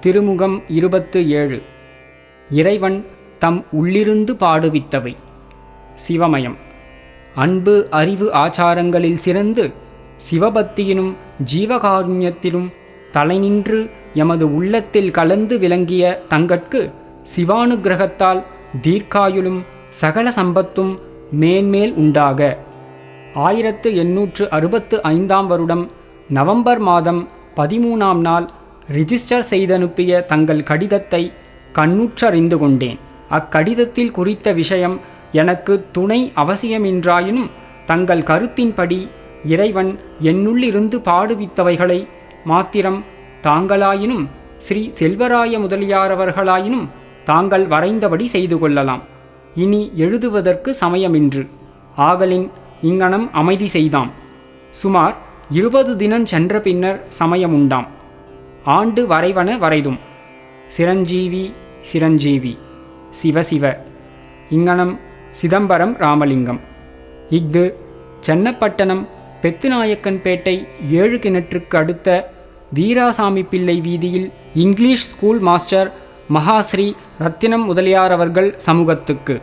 திருமுகம் இருபத்து ஏழு. இறைவன் தம் உள்ளிருந்து பாடுவித்தவை. சிவமயம். அன்பு அறிவு ஆச்சாரங்களில் சிறந்து சிவபக்தியினும் ஜீவகாருண்யத்திலும் தலைநின்று எமது உள்ளத்தில் கலந்து விளங்கிய தங்கட்கு சிவானுகிரகத்தால் தீர்க்காயுளும் சகல சம்பத்தும் மேன்மேல் உண்டாக. ஆயிரத்து எண்ணூற்று அறுபத்து ஐந்தாம் வருடம் நவம்பர் மாதம் பதிமூணாம் நாள் ரிஜிஸ்டர் செய்தனுப்பிய தங்கள் கடிதத்தை கண்ணுற்றறிந்து கொண்டேன் அக்கடிதத்தில் குறித்த விஷயம் எனக்கு துணை அவசியமின்றாயினும் தங்கள் கருத்தின்படி இறைவன் என்னுள்ளிருந்து பாடுவித்தவைகளை மாத்திரம் தாங்களாயினும் ஸ்ரீ செல்வராய முதலியாரவர்களாயினும் தாங்கள் வரைந்தபடி செய்து கொள்ளலாம். இனி எழுதுவதற்கு சமயமின்று. ஆகலின் இங்கனம் அமைதி செய்தாம். சுமார் இருபது தினம் சென்ற பின்னர் சமயமுண்டாம். ஆண்டு வரைவன வரைதும். சிரஞ்சீவி சிரஞ்சீவி சிவசிவ இங்கனம் சிதம்பரம் ராமலிங்கம். இஃது சென்னப்பட்டணம் பெத்துநாயக்கன்பேட்டை ஏழு கிணற்றுக்கு அடுத்த வீராசாமி பிள்ளை வீதியில் English school master Mahasri Rathinam Mudaliar அவர்கள் சமூகத்துக்கு.